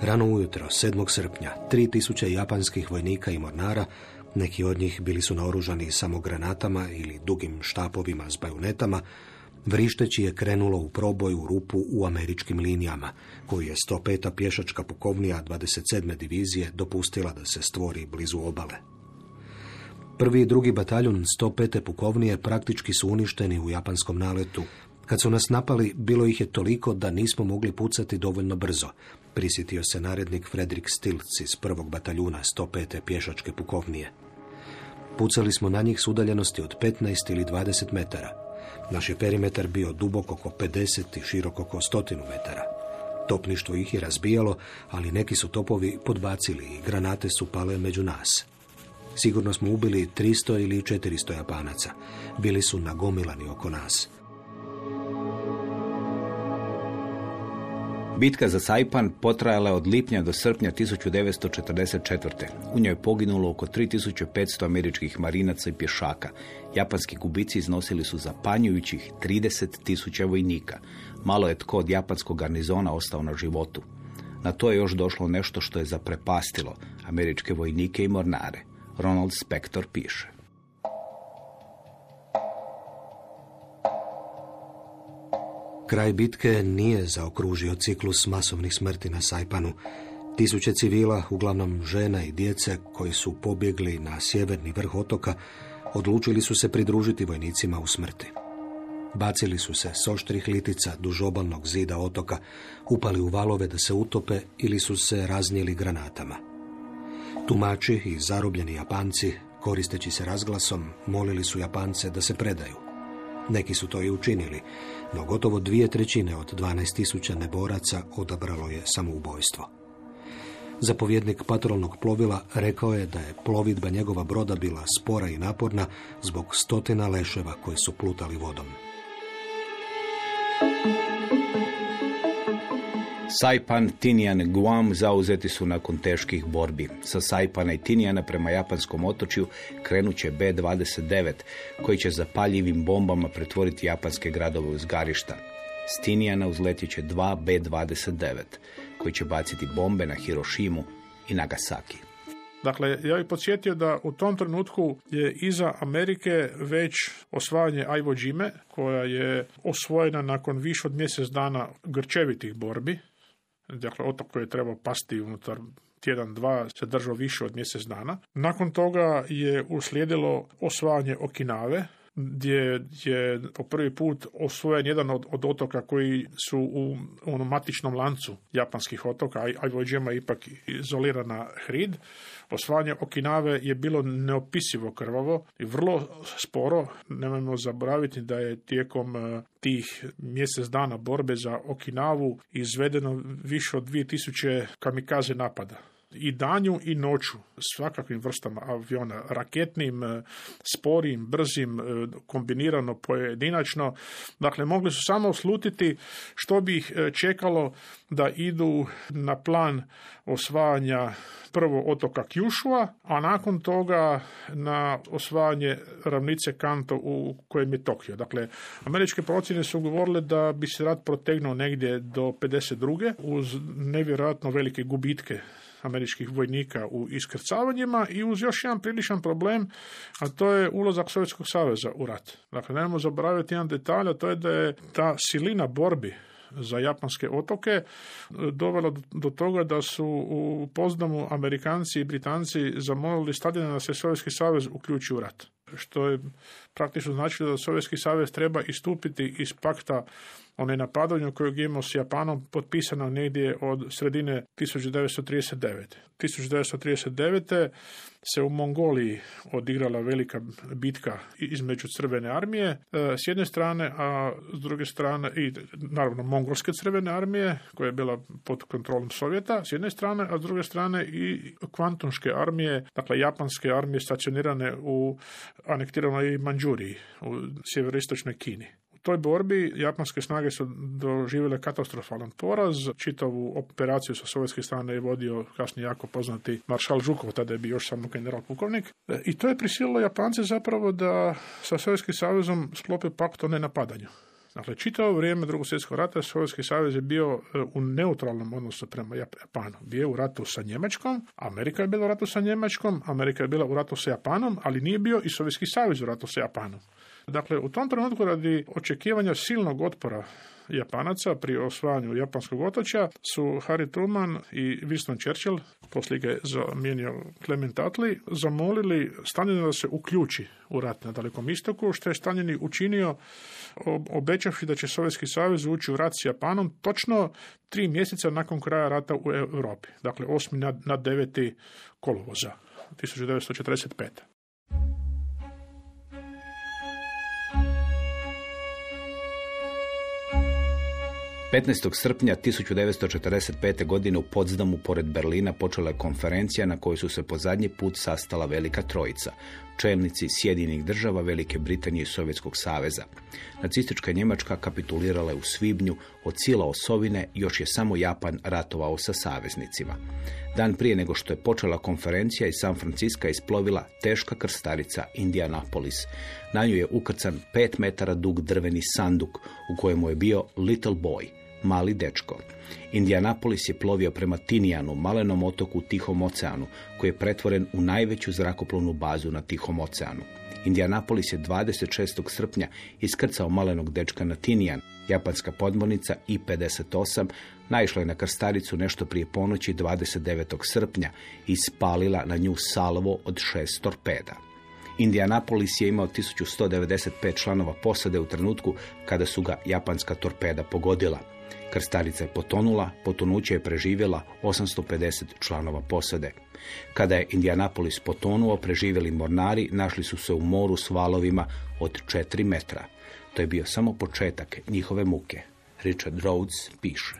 Rano ujutro, 7. srpnja, 3000 japanskih vojnika i mornara, neki od njih bili su naoružani samo granatama ili dugim štapovima s bajunetama, vrišteći je krenulo u proboj u rupu u američkim linijama, koju je 105. pješačka pukovnija 27. divizije dopustila da se stvori blizu obale. Prvi i drugi bataljun 105. pukovnije praktički su uništeni u japanskom naletu, kad su nas napali, bilo ih je toliko da nismo mogli pucati dovoljno brzo. Prisjetio se narednik Fredrik Stilc iz prvog bataljuna 105. pješačke pukovnije. Pucali smo na njih s udaljenosti od 15 ili 20 metara. Naš je perimetar bio dubok oko 50 i širok oko 100 metara. Topništvo ih je razbijalo, ali neki su topovi podbacili i granate su pale među nas. Sigurno smo ubili 300 ili 400 Japanaca. Bili su nagomilani oko nas. Bitka za Saipan potrajala je od lipnja do srpnja 1944. U njoj je poginulo oko 3500 američkih marinaca i pješaka. Japanski gubici iznosili su zapanjujućih 30.000 vojnika. Malo je tko od japanskog garnizona ostao na životu. Na to je još došlo nešto što je zaprepastilo američke vojnike i mornare. Ronald Spector piše. Kraj bitke nije zaokružio ciklus masovnih smrti na Sajpanu. Tisuće civila, uglavnom žena i djece, koji su pobjegli na sjeverni vrh otoka, odlučili su se pridružiti vojnicima u smrti. Bacili su se s oštrih litica duž obalnog zida otoka, upali u valove da se utope ili su se raznijeli granatama. Tumači i zarobljeni Japanci, koristeći se razglasom, molili su Japance da se predaju. Neki su to i učinili, no gotovo dvije trećine od 12.000 neboraca odabralo je samoubojstvo. Zapovjednik patrolnog plovila rekao je da je plovidba njegova broda bila spora i naporna zbog stotina leševa koji su plutali vodom. Saipan, Tinian, Guam zauzeti su nakon teških borbi. Sa Saipana i Tinijana prema japanskom otočju krenut će B-29, koji će zapaljivim bombama pretvoriti japanske gradove u zgarišta. S Tinijana uzletit će dva B-29, koji će baciti bombe na Hirošimu i Nagasaki. Dakle, ja bih podsjetio da u tom trenutku je iza Amerike već osvajanje Iwo koja je osvojena nakon više od mjesec dana grčevitih borbi, dakle otok koji je trebao pasti unutar tjedan, dva, se držao više od mjesec dana. Nakon toga je uslijedilo osvajanje Okinave, gdje je po prvi put osvojen jedan od, od otoka koji su u onom matičnom lancu japanskih otoka, a Iwo Jima ipak izolirana hrid. Osvajanje Okinave je bilo neopisivo krvavo i vrlo sporo. Nemojmo zaboraviti da je tijekom eh, tih mjesec dana borbe za Okinavu izvedeno više od 2000 kamikaze napada i danju i noću svakakvim vrstama aviona, raketnim, e, sporim, brzim, e, kombinirano, pojedinačno. Dakle, mogli su samo slutiti što bi ih e, čekalo da idu na plan osvajanja prvo otoka Kjušua, a nakon toga na osvajanje ravnice Kanto u kojem je Tokio. Dakle, američke procjene su govorile da bi se rat protegnuo negdje do 52. uz nevjerojatno velike gubitke američkih vojnika u iskrcavanjima i uz još jedan priličan problem, a to je ulazak Sovjetskog saveza u rat. Dakle, nemojmo zaboraviti jedan detalj, a to je da je ta silina borbi za japanske otoke dovela do toga da su u Pozdamu Amerikanci i Britanci zamolili Stalina da se Sovjetski savez uključi u rat. Što je praktično značilo da Sovjetski savez treba istupiti iz pakta o nenapadanju kojeg imao s Japanom potpisano negdje od sredine 1939. 1939. se u Mongoliji odigrala velika bitka između crvene armije e, s jedne strane, a s druge strane i naravno mongolske crvene armije koja je bila pod kontrolom Sovjeta s jedne strane, a s druge strane i kvantumske armije, dakle japanske armije stacionirane u anektiranoj Manđuriji u sjeveroistočnoj Kini toj borbi japanske snage su doživjele katastrofalan poraz. Čitavu operaciju sa sovjetske strane je vodio kasnije jako poznati maršal Žukov, tada je bio još samo general pukovnik. E, I to je prisililo Japance zapravo da sa Sovjetskim savezom sklope pakt o nenapadanju. Dakle, čitavo vrijeme drugog svjetskog rata Sovjetski savez je bio e, u neutralnom odnosu prema Japanu. Bio je u ratu sa Njemačkom, Amerika je bila u ratu sa Njemačkom, Amerika je bila u ratu sa Japanom, ali nije bio i Sovjetski savez u ratu sa Japanom. Dakle, u tom trenutku radi očekivanja silnog otpora Japanaca pri osvajanju japanskog otočja su Harry Truman i Winston Churchill, poslije je zamijenio Clement Attlee, zamolili Stanjina da se uključi u rat na Dalekom istoku, što je Stanjeni učinio obećavši da će Sovjetski savez ući u rat s Japanom točno tri mjeseca nakon kraja rata u Europi, dakle 8. na 9. kolovoza 1945. 15. srpnja 1945. godine u Podzdamu pored Berlina počela je konferencija na kojoj su se po zadnji put sastala velika trojica, čelnici Sjedinjenih država, Velike Britanije i Sovjetskog saveza. Nacistička Njemačka kapitulirala je u svibnju, od sila osovine još je samo Japan ratovao sa saveznicima. Dan prije nego što je počela konferencija iz San Franciska isplovila teška krstarica Indianapolis. Na nju je ukrcan pet metara dug drveni sanduk u kojemu je bio Little Boy, mali dečko. Indianapolis je plovio prema Tinijanu, malenom otoku u Tihom oceanu, koji je pretvoren u najveću zrakoplovnu bazu na Tihom oceanu. Indianapolis je 26. srpnja iskrcao malenog dečka na Tinijan. Japanska podmornica I-58 naišla je na krstaricu nešto prije ponoći 29. srpnja i spalila na nju salvo od šest torpeda. Indianapolis je imao 1195 članova posade u trenutku kada su ga japanska torpeda pogodila. Krstarica je potonula, potonuće je preživjela 850 članova posade. Kada je Indianapolis potonuo, preživjeli mornari našli su se u moru s valovima od 4 metra. To je bio samo početak njihove muke. Richard Rhodes piše.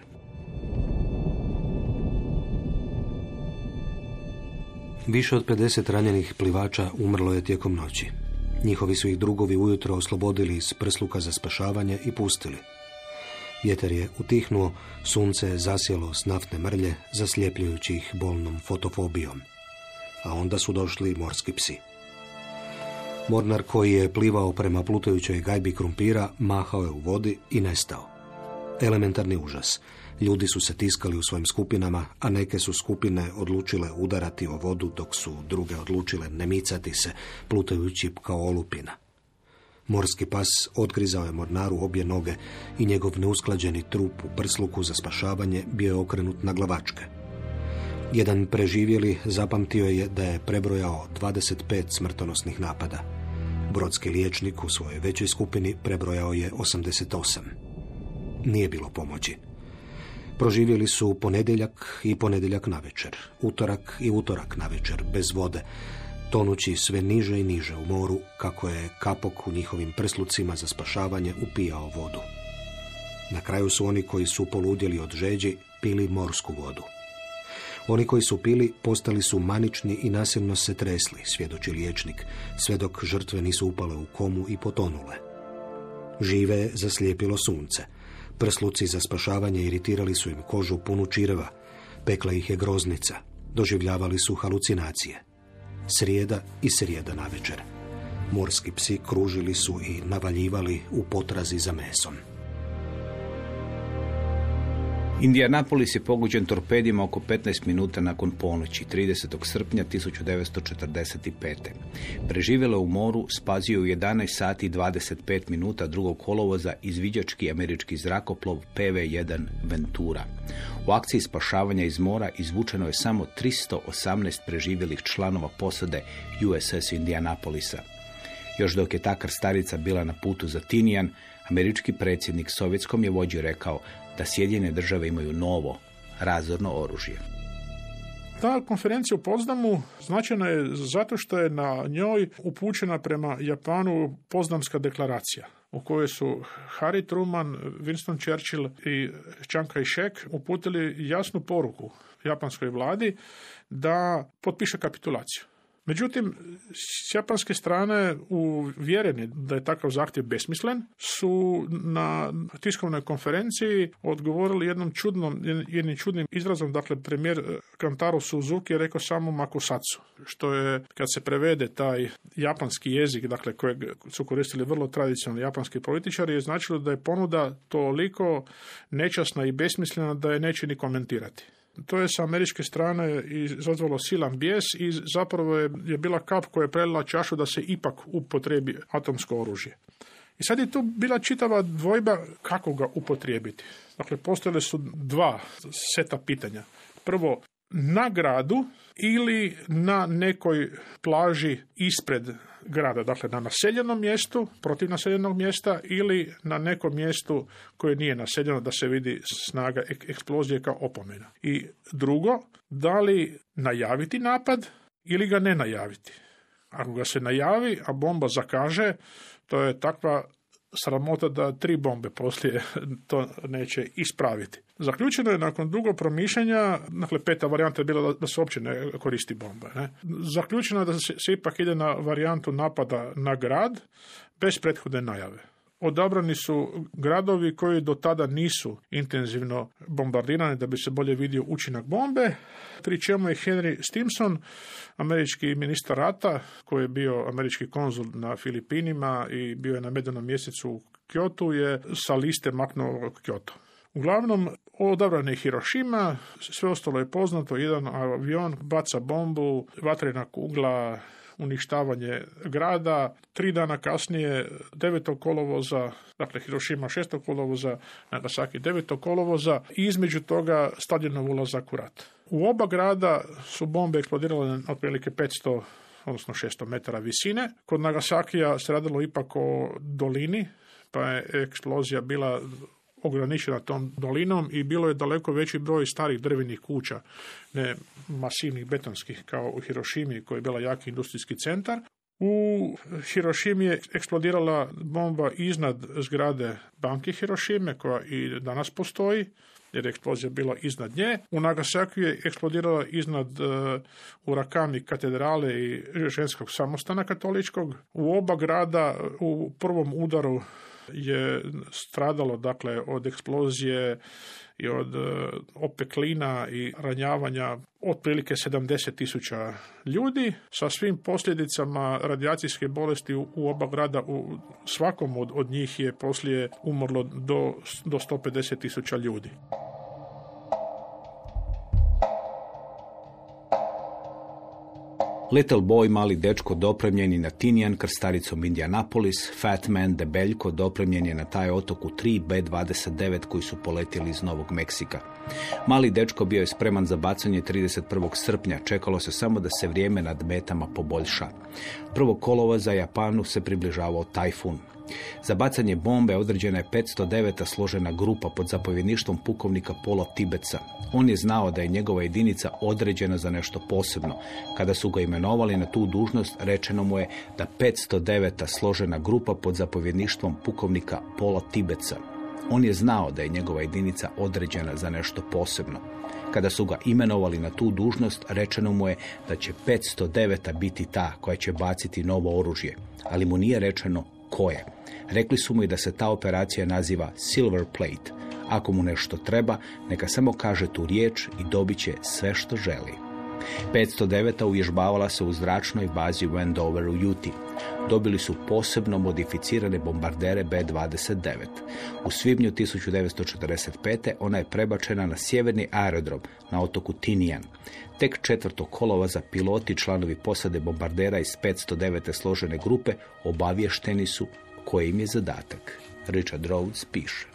Više od 50 ranjenih plivača umrlo je tijekom noći. Njihovi su ih drugovi ujutro oslobodili iz prsluka za spašavanje i pustili. Vjetar je utihnuo, sunce je zasjelo s naftne mrlje, zasljepljujući ih bolnom fotofobijom. A onda su došli morski psi. Mornar koji je plivao prema plutajućoj gajbi krumpira, mahao je u vodi i nestao. Elementarni užas. Ljudi su se tiskali u svojim skupinama, a neke su skupine odlučile udarati o vodu, dok su druge odlučile ne micati se, plutajući kao olupina. Morski pas otgrizao je mornaru obje noge i njegov neusklađeni trup u prsluku za spašavanje bio je okrenut na glavačke. Jedan preživjeli zapamtio je da je prebrojao 25 smrtonosnih napada. Brodski liječnik u svojoj većoj skupini prebrojao je 88. Nije bilo pomoći. Proživjeli su ponedjeljak i ponedjeljak na večer, utorak i utorak na večer, bez vode, tonući sve niže i niže u moru, kako je kapok u njihovim prslucima za spašavanje upijao vodu. Na kraju su oni koji su poludjeli od žeđi pili morsku vodu. Oni koji su pili postali su manični i nasilno se tresli, svjedoči liječnik, sve dok žrtve nisu upale u komu i potonule. Žive je zaslijepilo sunce. Prsluci za spašavanje iritirali su im kožu punu čireva. Pekla ih je groznica. Doživljavali su halucinacije. Srijeda i srijeda na večer. Morski psi kružili su i navaljivali u potrazi za mesom. Indianapolis je pogođen torpedima oko 15 minuta nakon ponoći, 30. srpnja 1945. Preživjelo u moru spazio u 11 sati i 25 minuta drugog kolovoza izviđački američki zrakoplov PV-1 Ventura. U akciji spašavanja iz mora izvučeno je samo 318 preživjelih članova posade USS Indianapolisa. Još dok je takar starica bila na putu za Tinijan, američki predsjednik sovjetskom je vođi rekao da Sjedinjene države imaju novo razorno oružje. Ta konferencija u Poznamu značajna je zato što je na njoj upućena prema Japanu Poznamska deklaracija u kojoj su Harry Truman, Winston Churchill i Chiang Kai-shek uputili jasnu poruku japanskoj vladi da potpiše kapitulaciju. Međutim, s japanske strane uvjereni da je takav zahtjev besmislen, su na tiskovnoj konferenciji odgovorili jednom čudnom, jednim čudnim izrazom, dakle premijer Kantaro Suzuki je rekao samo makusatsu, što je kad se prevede taj japanski jezik, dakle kojeg su koristili vrlo tradicionalni japanski političari, je značilo da je ponuda toliko nečasna i besmislena da je neće ni komentirati. To je sa američke strane izazvalo silan bijes i zapravo je, je bila kap koja je prelila čašu da se ipak upotrebi atomsko oružje. I sad je tu bila čitava dvojba kako ga upotrijebiti. Dakle, postojale su dva seta pitanja. Prvo, na gradu ili na nekoj plaži ispred grada, dakle na naseljenom mjestu, protiv naseljenog mjesta ili na nekom mjestu koje nije naseljeno da se vidi snaga eksplozije kao opomena. I drugo, da li najaviti napad ili ga ne najaviti. Ako ga se najavi, a bomba zakaže, to je takva sramota da tri bombe poslije to neće ispraviti. Zaključeno je nakon dugo promišljanja, dakle peta varijanta je bila da, se uopće ne koristi bomba. Ne? Zaključeno je da se, se ipak ide na varijantu napada na grad bez prethodne najave. Odabrani su gradovi koji do tada nisu intenzivno bombardirani da bi se bolje vidio učinak bombe, pri čemu je Henry Stimson, američki ministar rata, koji je bio američki konzul na Filipinima i bio je na medenom mjesecu u Kyoto, je sa liste maknuo Kyoto. Uglavnom, odabran je Hiroshima, sve ostalo je poznato, jedan avion baca bombu, vatrena kugla, uništavanje grada. Tri dana kasnije, 9. kolovoza, dakle Hiroshima 6. kolovoza, Nagasaki 9. kolovoza i između toga Stalinov ulazak u rat. U oba grada su bombe eksplodirale na otprilike 500 odnosno 600 metara visine. Kod Nagasakija se radilo ipak o dolini, pa je eksplozija bila ograničena tom dolinom i bilo je daleko veći broj starih drvenih kuća, ne masivnih betonskih kao u Hirošimi koji je bila jaki industrijski centar. U Hirošimi je eksplodirala bomba iznad zgrade banke Hirošime koja i danas postoji jer je eksplozija bila iznad nje. U Nagasaki je eksplodirala iznad uh, Urakami katedrale i ženskog samostana katoličkog. U oba grada u prvom udaru je stradalo dakle od eksplozije i od e, opeklina i ranjavanja otprilike 70 tisuća ljudi sa svim posljedicama radijacijske bolesti u, oba grada u svakom od, od njih je poslije umrlo do, do 150 tisuća ljudi. Little Boy, mali dečko, dopremljen je na Tinian krstaricom Indianapolis, Fat Man, debeljko, dopremljen je na taj otok u 3 B-29 koji su poletjeli iz Novog Meksika. Mali dečko bio je spreman za bacanje 31. srpnja, čekalo se samo da se vrijeme nad metama poboljša. Prvo kolova za Japanu se približavao tajfun. Za bacanje bombe određena je 509. složena grupa pod zapovjedništvom pukovnika Pola Tibeca. On je znao da je njegova jedinica određena za nešto posebno. Kada su ga imenovali na tu dužnost, rečeno mu je da 509. složena grupa pod zapovjedništvom pukovnika Pola Tibeca. On je znao da je njegova jedinica određena za nešto posebno. Kada su ga imenovali na tu dužnost, rečeno mu je da će 509. biti ta koja će baciti novo oružje, ali mu nije rečeno koje. Rekli su mu i da se ta operacija naziva Silver Plate. Ako mu nešto treba, neka samo kaže tu riječ i dobit će sve što želi. 509. uvježbavala se u zračnoj bazi Wendover u Juti. Dobili su posebno modificirane bombardere B-29. U svibnju 1945. ona je prebačena na sjeverni aerodrom na otoku Tinian. Tek četvrto kolova za piloti članovi posade bombardera iz 509. složene grupe obavješteni su koji im je zadatak. Richard Rhodes piše.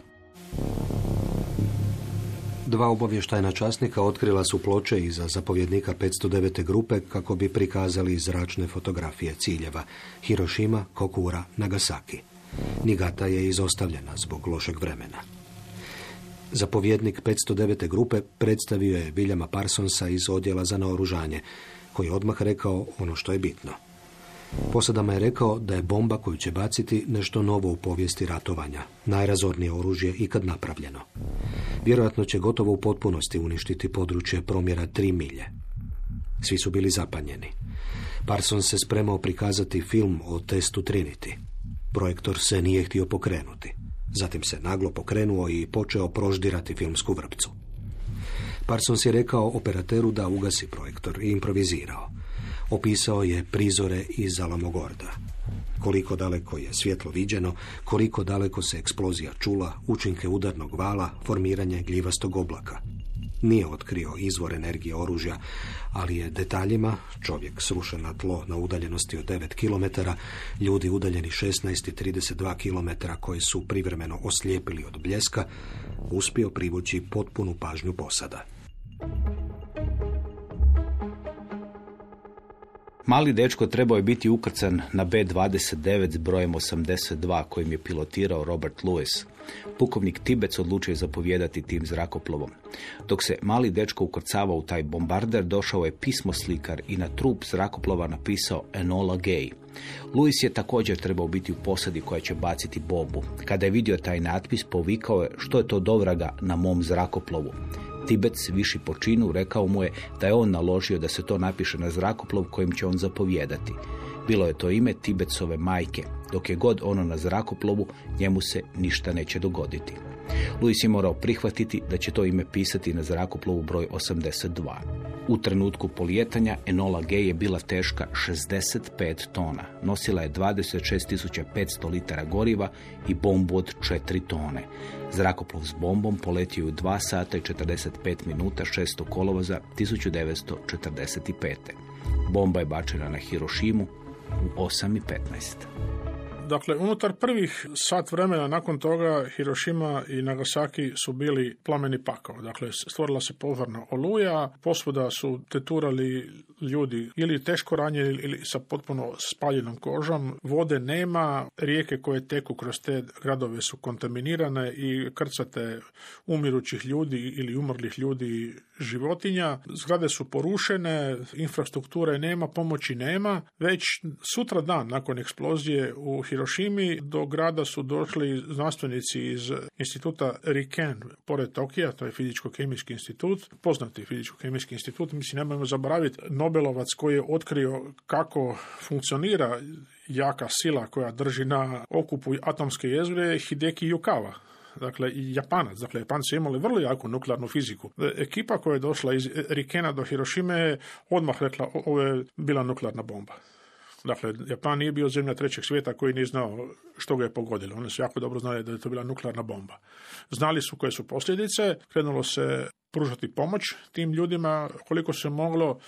Dva obavještajna časnika otkrila su ploče iza zapovjednika 509. grupe kako bi prikazali zračne fotografije ciljeva Hiroshima, Kokura, Nagasaki. Nigata je izostavljena zbog lošeg vremena. Zapovjednik 509. grupe predstavio je Viljama Parsonsa iz odjela za naoružanje, koji je odmah rekao ono što je bitno. Posadama je rekao da je bomba koju će baciti nešto novo u povijesti ratovanja, najrazornije oružje ikad napravljeno. Vjerojatno će gotovo u potpunosti uništiti područje promjera tri milje. Svi su bili zapanjeni. Parson se spremao prikazati film o testu Trinity. Projektor se nije htio pokrenuti. Zatim se naglo pokrenuo i počeo proždirati filmsku vrpcu. Parsons je rekao operateru da ugasi projektor i improvizirao. Opisao je prizore iz Alamogorda. Koliko daleko je svjetlo viđeno, koliko daleko se eksplozija čula, učinke udarnog vala, formiranje gljivastog oblaka. Nije otkrio izvor energije oružja, ali je detaljima, čovjek srušen na tlo na udaljenosti od 9 km, ljudi udaljeni 16 i 32 km koji su privremeno oslijepili od bljeska, uspio privući potpunu pažnju posada. Mali dečko trebao je biti ukrcan na B-29 s brojem 82 kojim je pilotirao Robert Lewis. Pukovnik Tibec odlučio zapovijedati tim zrakoplovom. Dok se mali dečko ukrcavao u taj bombarder, došao je pismoslikar i na trup zrakoplova napisao Enola Gay. Lewis je također trebao biti u posadi koja će baciti bobu. Kada je vidio taj natpis, povikao je što je to dovraga na mom zrakoplovu. Tibec, viši po činu, rekao mu je da je on naložio da se to napiše na zrakoplov kojim će on zapovijedati. Bilo je to ime Tibetsove majke. Dok je god ono na zrakoplovu, njemu se ništa neće dogoditi. Luis je morao prihvatiti da će to ime pisati na zrakoplovu broj 82. U trenutku polijetanja Enola G je bila teška 65 tona. Nosila je 26.500 litara goriva i bombu od 4 tone. Zrakoplov s bombom poletio u 2 sata i 45 minuta 6. kolovoza 1945. Bomba je bačena na Hirošimu u 8.15. Dakle, unutar prvih sat vremena nakon toga Hiroshima i Nagasaki su bili plameni pakao. Dakle, stvorila se požarna oluja, posvuda su teturali ljudi ili teško ranjeni ili sa potpuno spaljenom kožom. Vode nema, rijeke koje teku kroz te gradove su kontaminirane i krcate umirućih ljudi ili umrlih ljudi životinja. Zgrade su porušene, infrastrukture nema, pomoći nema. Već sutra dan nakon eksplozije u Hirošimi do grada su došli znanstvenici iz instituta Riken pored Tokija, to je fizičko-kemijski institut, poznati fizičko-kemijski institut, mislim nemojmo zaboraviti Nobelovac koji je otkrio kako funkcionira jaka sila koja drži na okupu atomske jezgre Hideki Yukawa dakle Japanac, dakle Japanci imali vrlo jaku nuklearnu fiziku. Ekipa koja je došla iz Rikena do Hirošime je odmah rekla ovo je bila nuklearna bomba. Dakle, Japan nije bio zemlja trećeg svijeta koji nije znao što ga je pogodilo. Oni su jako dobro znali da je to bila nuklearna bomba. Znali su koje su posljedice, krenulo se pružati pomoć tim ljudima koliko se moglo.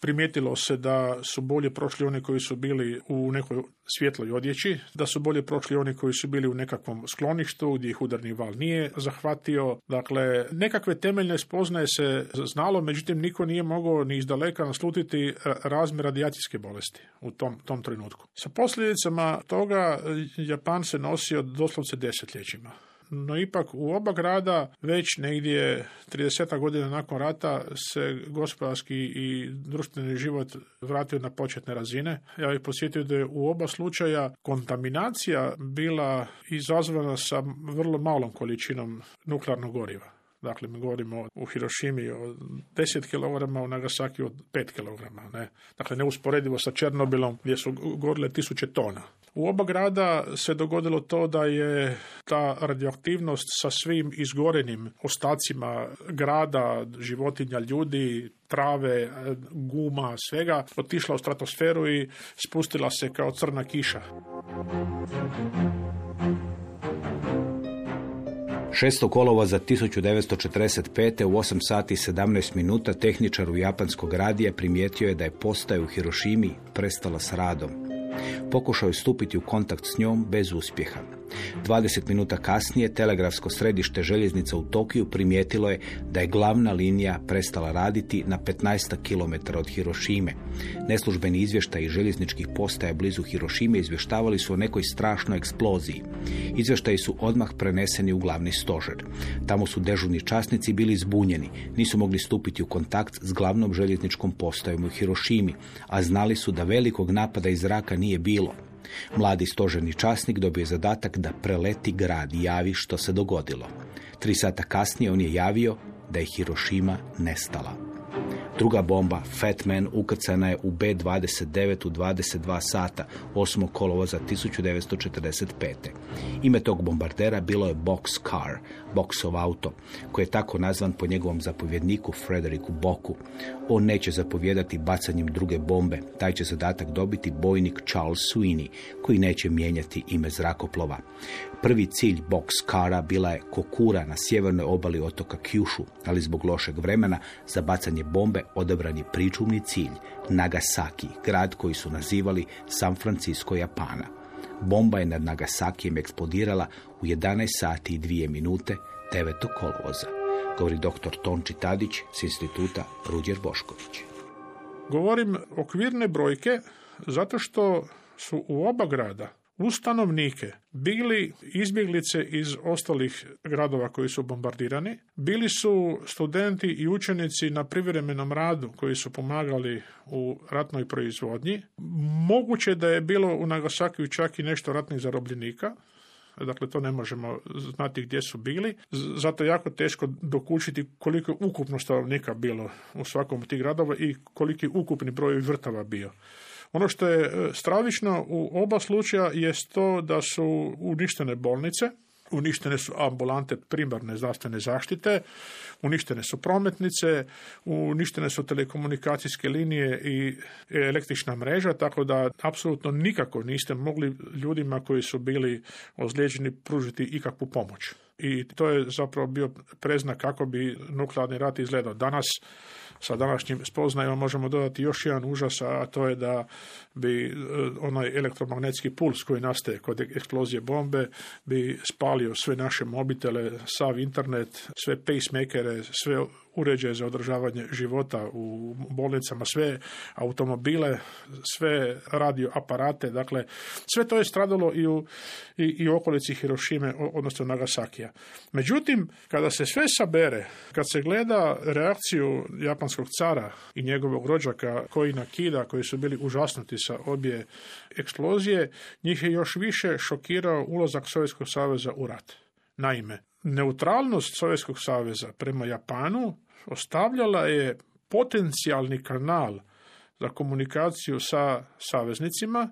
Primijetilo se da su bolje prošli oni koji su bili u nekoj svjetloj odjeći, da su bolje prošli oni koji su bili u nekakvom skloništu gdje ih udarni val nije zahvatio. Dakle, nekakve temeljne spoznaje se znalo, međutim niko nije mogao ni izdaleka naslutiti razmjer radijacijske bolesti u tom, tom trenutku. Sa posljedicama toga Japan se nosio doslovce desetljećima no ipak u oba grada već negdje 30 godina nakon rata se gospodarski i društveni život vratio na početne razine. Ja bih posjetio da je u oba slučaja kontaminacija bila izazvana sa vrlo malom količinom nuklearnog goriva. Dakle, mi govorimo u Hirošimi o 10 kg, u Nagasaki od 5 kg. Ne? Dakle, neusporedivo sa Černobilom gdje su gorile tisuće tona. U oba grada se dogodilo to da je ta radioaktivnost sa svim izgorenim ostacima grada, životinja, ljudi, trave, guma, svega, otišla u stratosferu i spustila se kao crna kiša. 6. kolova za 1945. u 8 sati 17 minuta tehničar u japanskog radija primijetio je da je postaja u Hirošimi prestala s radom. Pokušao je stupiti u kontakt s njom bez uspjeha. 20 minuta kasnije telegrafsko središte željeznica u Tokiju primijetilo je da je glavna linija prestala raditi na 15 km od Hirošime. Neslužbeni izvještaji željezničkih postaja blizu Hirošime izvještavali su o nekoj strašnoj eksploziji. Izvještaji su odmah preneseni u glavni stožer. Tamo su dežurni časnici bili zbunjeni, nisu mogli stupiti u kontakt s glavnom željezničkom postajom u Hirošimi, a znali su da velikog napada iz zraka nije bilo. Mladi stožerni časnik dobio je zadatak da preleti grad i javi što se dogodilo. Tri sata kasnije on je javio da je Hirošima nestala. Druga bomba, Fat Man, ukrcana je u B-29 u 22 sata 8. kolovoza 1945. Ime tog bombardera bilo je Box Car, Boxov auto, koji je tako nazvan po njegovom zapovjedniku Frederiku Boku. On neće zapovjedati bacanjem druge bombe, taj će zadatak dobiti bojnik Charles Sweeney, koji neće mijenjati ime zrakoplova. Prvi cilj Boxcara bila je Kokura na sjevernoj obali otoka Kyushu, ali zbog lošeg vremena za bacanje bombe odabran je pričuvni cilj Nagasaki, grad koji su nazivali San Francisco Japana. Bomba je nad Nagasakijem eksplodirala u 11 sati i 2 minute 9. kolovoza, govori dr. Tonči Tadić s instituta Ruđer Bošković. Govorim okvirne brojke zato što su u oba grada ustanovnike bili izbjeglice iz ostalih gradova koji su bombardirani, bili su studenti i učenici na privremenom radu koji su pomagali u ratnoj proizvodnji. Moguće da je bilo u Nagasakiju čak i nešto ratnih zarobljenika, Dakle, to ne možemo znati gdje su bili. Zato je jako teško dokučiti koliko je ukupno stanovnika bilo u svakom od tih gradova i koliki ukupni broj vrtava bio. Ono što je e, stravično u oba slučaja je to da su uništene bolnice, uništene su ambulante primarne zdravstvene zaštite, uništene su prometnice, uništene su telekomunikacijske linije i električna mreža, tako da apsolutno nikako niste mogli ljudima koji su bili ozlijeđeni pružiti ikakvu pomoć. I to je zapravo bio preznak kako bi nuklearni rat izgledao. Danas sa današnjim spoznajom možemo dodati još jedan užas, a to je da bi e, onaj elektromagnetski puls koji nastaje kod eksplozije bombe bi spalio sve naše mobitele, sav internet, sve pacemakere, sve uređaje za održavanje života u bolnicama, sve automobile, sve radio aparate, dakle sve to je stradalo i u, i, i u okolici Hirošime, odnosno Nagasakija. Međutim, kada se sve sabere, kad se gleda reakciju japanskog cara i njegovog rođaka koji nakida, koji su bili užasnuti sa obje eksplozije, njih je još više šokirao ulazak Sovjetskog saveza u rat. Naime, neutralnost Sovjetskog saveza prema Japanu ostavljala je potencijalni kanal za komunikaciju sa saveznicima,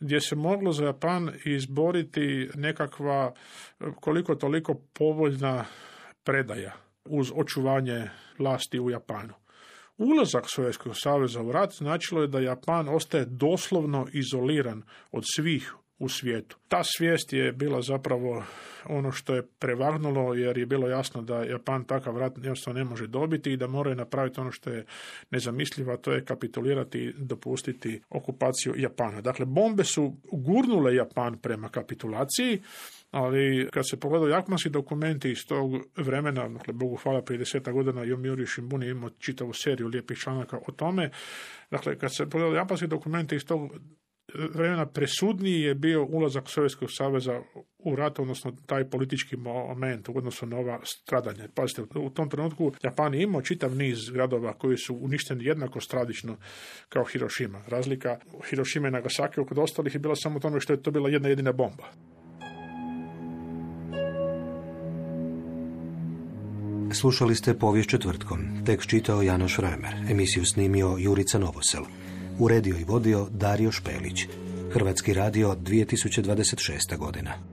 gdje se moglo za Japan izboriti nekakva koliko toliko povoljna predaja uz očuvanje vlasti u Japanu. Ulazak Sovjetskog saveza u rat značilo je da Japan ostaje doslovno izoliran od svih u svijetu. Ta svijest je bila zapravo ono što je prevagnulo jer je bilo jasno da Japan takav rat ne može dobiti i da moraju napraviti ono što je nezamislivo, a to je kapitulirati i dopustiti okupaciju Japana. Dakle, bombe su gurnule Japan prema kapitulaciji, ali kad se pogledaju japanski dokumenti iz tog vremena, dakle, Bogu hvala, prije deseta godina Yomiuri Shimbun je imao čitavu seriju lijepih članaka o tome. Dakle, kad se pogledaju japanski dokumenti iz tog vremena presudniji je bio ulazak Sovjetskog saveza u rat, odnosno taj politički moment u odnosu na ova stradanja. Pazite, u tom trenutku Japan je imao čitav niz gradova koji su uništeni jednako stradično kao Hiroshima. Razlika Hiroshima i Nagasaki kod ostalih je bila samo tome što je to bila jedna jedina bomba. Slušali ste povijest četvrtkom. Tekst čitao Janoš Reimer. Emisiju snimio Jurica Novosel. Uredio i vodio Dario Špelić. Hrvatski radio 2026. godina.